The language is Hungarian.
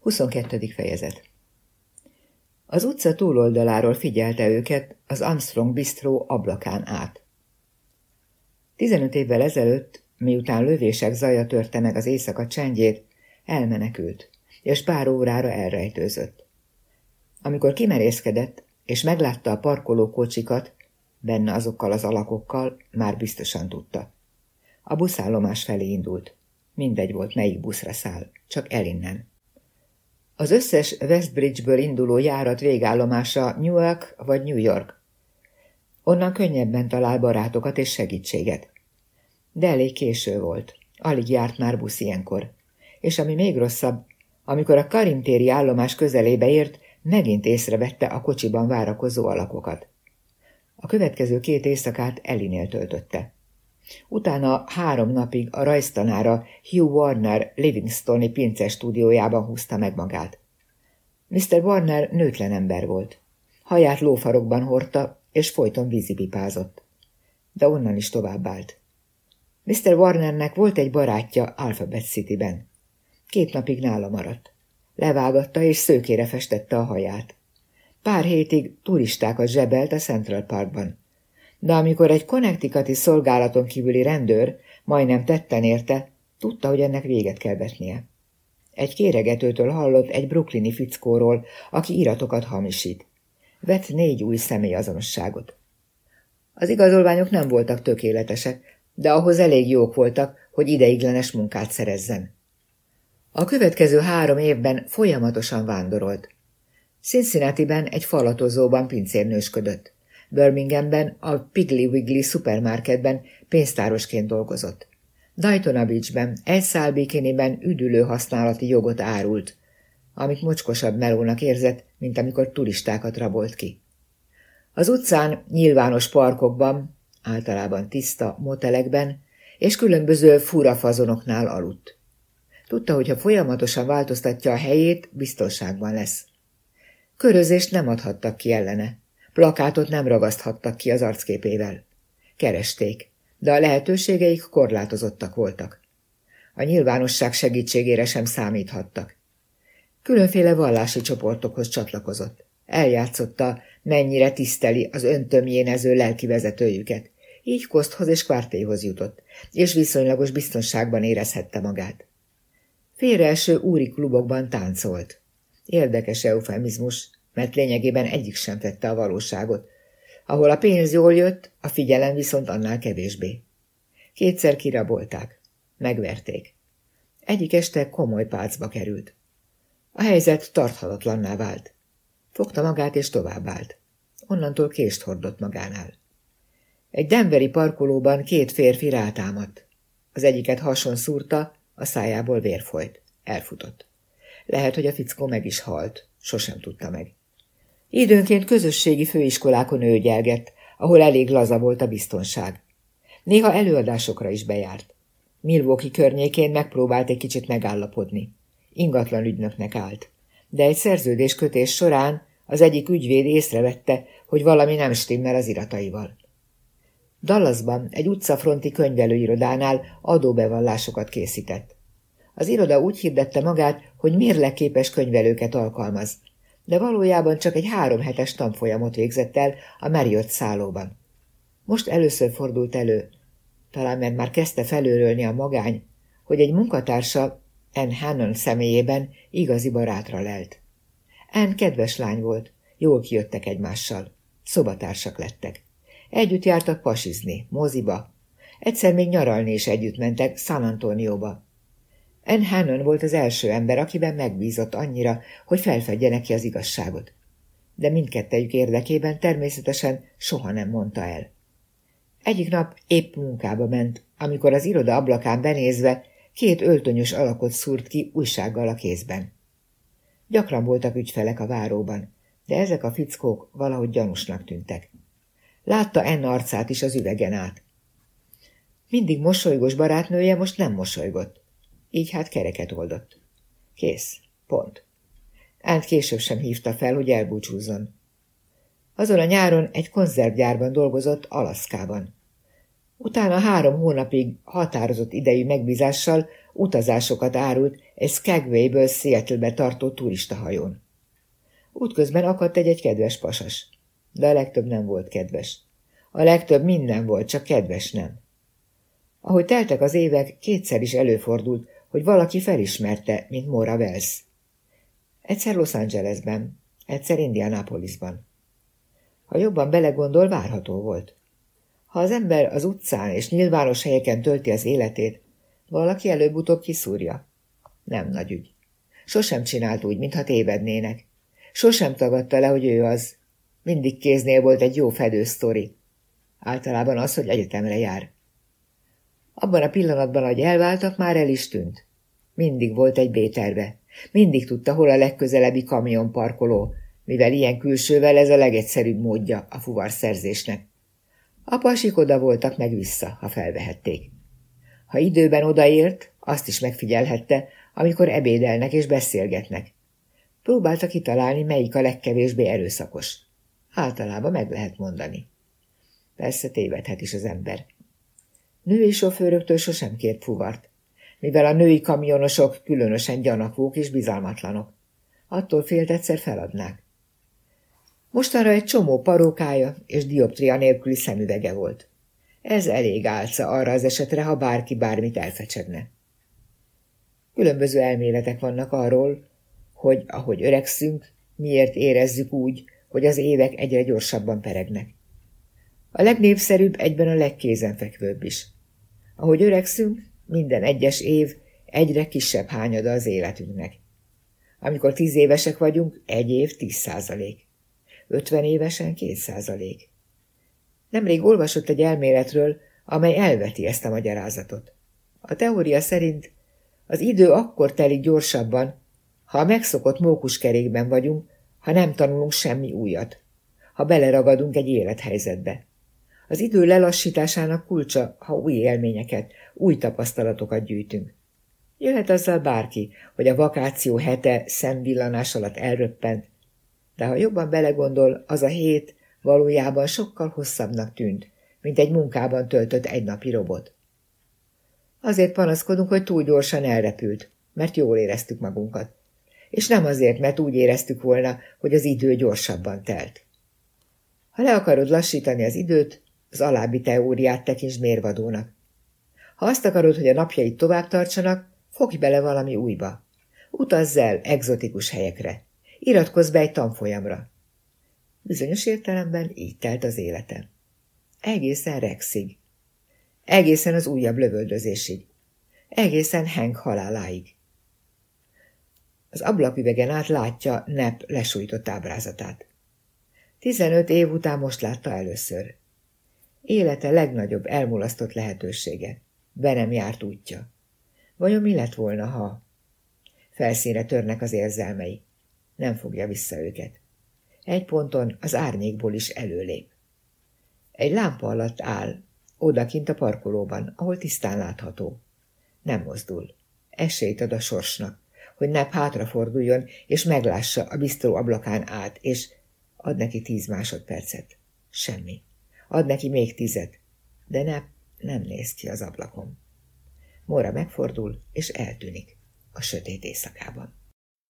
22. fejezet Az utca túloldaláról figyelte őket az Armstrong Bistro ablakán át. 15 évvel ezelőtt, miután lövések zaja törte meg az éjszaka csendjét, elmenekült, és pár órára elrejtőzött. Amikor kimerészkedett, és meglátta a parkoló kocsikat, benne azokkal az alakokkal, már biztosan tudta. A buszállomás felé indult. Mindegy volt, melyik buszra száll, csak elinnen. Az összes Westbridge-ből induló járat végállomása Newark vagy New York. Onnan könnyebben talál barátokat és segítséget. De elég késő volt. Alig járt már busz ilyenkor. És ami még rosszabb, amikor a karintéri állomás közelébe ért, megint észrevette a kocsiban várakozó alakokat. A következő két éjszakát Elinél töltötte. Utána három napig a rajztanára Hugh Warner Livingstoni pince stúdiójában húzta meg magát. Mr. Warner nőtlen ember volt. Haját lófarokban hordta, és folyton vízipipázott. De onnan is tovább állt. Mr. Warnernek volt egy barátja Alphabet City-ben. Két napig nála maradt. Levágatta és szőkére festette a haját. Pár hétig turistákat zsebelt a Central Parkban de amikor egy konnektikati szolgálaton kívüli rendőr majdnem tetten érte, tudta, hogy ennek véget kell vetnie. Egy kéregetőtől hallott egy brooklyni fickóról, aki iratokat hamisít. Vett négy új személyazonosságot. Az igazolványok nem voltak tökéletesek, de ahhoz elég jók voltak, hogy ideiglenes munkát szerezzen. A következő három évben folyamatosan vándorolt. Cincinnati-ben egy falatozóban pincérnősködött. Birminghamben a Piggly Wiggly szupermarketben pénztárosként dolgozott. Daytona Beachben egy szál bikiniben üdülő használati jogot árult, amit mocskosabb melónak érzett, mint amikor turistákat rabolt ki. Az utcán, nyilvános parkokban, általában tiszta motelekben, és különböző furafazonoknál aludt. Tudta, hogy ha folyamatosan változtatja a helyét, biztonságban lesz. Körözést nem adhattak ki ellene. Plakátot nem ragaszthattak ki az arcképével. Keresték, de a lehetőségeik korlátozottak voltak. A nyilvánosság segítségére sem számíthattak. Különféle vallási csoportokhoz csatlakozott. Eljátszotta, mennyire tiszteli az öntömjénező lelkivezetőjüket. Így Koszthoz és Kvártéhoz jutott, és viszonylagos biztonságban érezhette magát. Félreeső úri klubokban táncolt. Érdekes eufemizmus, mert lényegében egyik sem tette a valóságot. Ahol a pénz jól jött, a figyelem viszont annál kevésbé. Kétszer kirabolták. Megverték. Egyik este komoly pálcba került. A helyzet tarthatatlanná vált. Fogta magát és továbbált. Onnantól kést hordott magánál. Egy denveri parkolóban két férfi rátámadt. Az egyiket hason szúrta, a szájából vér folyt. Elfutott. Lehet, hogy a fickó meg is halt. Sosem tudta meg. Időnként közösségi főiskolákon őgyelgett, ahol elég laza volt a biztonság. Néha előadásokra is bejárt. Milwaukee környékén megpróbált egy kicsit megállapodni. Ingatlan ügynöknek állt. De egy szerződéskötés során az egyik ügyvéd észrevette, hogy valami nem stimmel az irataival. Dallasban egy utcafronti könyvelőirodánál adóbevallásokat készített. Az iroda úgy hirdette magát, hogy mérleképes könyvelőket alkalmaz, de valójában csak egy három hetes tanfolyamot végzett el a Marriott szállóban. Most először fordult elő, talán mert már kezdte felőrölni a magány, hogy egy munkatársa Anne Hannon személyében igazi barátra lelt. Anne kedves lány volt, jól kijöttek egymással, szobatársak lettek. Együtt jártak pasizni, moziba, egyszer még nyaralni is együtt mentek San Antonióba. Anne Hannon volt az első ember, akiben megbízott annyira, hogy felfedje neki az igazságot. De mindkettejük érdekében természetesen soha nem mondta el. Egyik nap épp munkába ment, amikor az iroda ablakán benézve két öltönyös alakot szúrt ki újsággal a kézben. Gyakran voltak ügyfelek a váróban, de ezek a fickók valahogy gyanúsnak tűntek. Látta Enn arcát is az üvegen át. Mindig mosolygós barátnője most nem mosolygott. Így hát kereket oldott. Kész. Pont. Ánt később sem hívta fel, hogy elbúcsúzzon. Azon a nyáron egy konzervgyárban dolgozott Alaszkában. Utána három hónapig határozott idejű megbízással utazásokat árult egy Skagwayből Seattle-be tartó turistahajón. Útközben akadt egy-egy kedves pasas, de a legtöbb nem volt kedves. A legtöbb minden volt, csak kedves nem. Ahogy teltek az évek, kétszer is előfordult, hogy valaki felismerte, mint Mora Wells. Egyszer Los Angelesben, egyszer Indianapolisban. Ha jobban belegondol, várható volt. Ha az ember az utcán és nyilvános helyeken tölti az életét, valaki előbb-utóbb kiszúrja. Nem nagy ügy. Sosem csinált úgy, mintha tévednének. Sosem tagadta le, hogy ő az. Mindig kéznél volt egy jó fedősztori. Általában az, hogy egyetemre jár. Abban a pillanatban, hogy elváltak, már el is tűnt. Mindig volt egy B-terve. Mindig tudta, hol a legközelebbi kamionparkoló, mivel ilyen külsővel ez a legegyszerűbb módja a fuvarszerzésnek. A pasik oda voltak meg vissza, ha felvehették. Ha időben odaért, azt is megfigyelhette, amikor ebédelnek és beszélgetnek. Próbálta kitalálni, melyik a legkevésbé erőszakos. Általában meg lehet mondani. Persze tévedhet is az ember. Női sofőröktől sosem kért fuvart, mivel a női kamionosok különösen gyanakvók és bizalmatlanok. Attól félt egyszer feladnák. Mostanra egy csomó parókája és dioptria nélküli szemüvege volt. Ez elég álca arra az esetre, ha bárki bármit elfecsegne. Különböző elméletek vannak arról, hogy ahogy öregszünk, miért érezzük úgy, hogy az évek egyre gyorsabban peregnek. A legnépszerűbb egyben a legkézenfekvőbb is. Ahogy öregszünk, minden egyes év egyre kisebb hányada az életünknek. Amikor tíz évesek vagyunk, egy év tíz százalék. Ötven évesen két százalék. Nemrég olvasott egy elméletről, amely elveti ezt a magyarázatot. A teória szerint az idő akkor telik gyorsabban, ha a megszokott mókuskerékben vagyunk, ha nem tanulunk semmi újat, ha beleragadunk egy élethelyzetbe. Az idő lelassításának kulcsa, ha új élményeket, új tapasztalatokat gyűjtünk. Jöhet azzal bárki, hogy a vakáció hete szemvillanás alatt elröppent, de ha jobban belegondol, az a hét valójában sokkal hosszabbnak tűnt, mint egy munkában töltött egynapi robot. Azért panaszkodunk, hogy túl gyorsan elrepült, mert jól éreztük magunkat. És nem azért, mert úgy éreztük volna, hogy az idő gyorsabban telt. Ha le akarod lassítani az időt, az alábbi teóriát tekints mérvadónak. Ha azt akarod, hogy a napjaid tovább tartsanak, fogj bele valami újba. Utazz el egzotikus helyekre. Iratkozz be egy tanfolyamra. Bizonyos értelemben így telt az életem. Egészen Rexig. Egészen az újabb lövöldözésig. Egészen Hank haláláig. Az ablaküvegen át látja Nep lesújtott ábrázatát. Tizenöt év után most látta először. Élete legnagyobb elmulasztott lehetősége. Be nem járt útja. Vajon mi lett volna, ha... Felszínre törnek az érzelmei. Nem fogja vissza őket. Egy ponton az árnyékból is előlép. Egy lámpa alatt áll, odakint a parkolóban, ahol tisztán látható. Nem mozdul. Esélyt ad a sorsnak, hogy Nep hátraforduljon, és meglássa a biztó ablakán át, és ad neki tíz másodpercet. Semmi. Ad neki még tizet, de Nep nem néz ki az ablakon. Mora megfordul, és eltűnik a sötét éjszakában.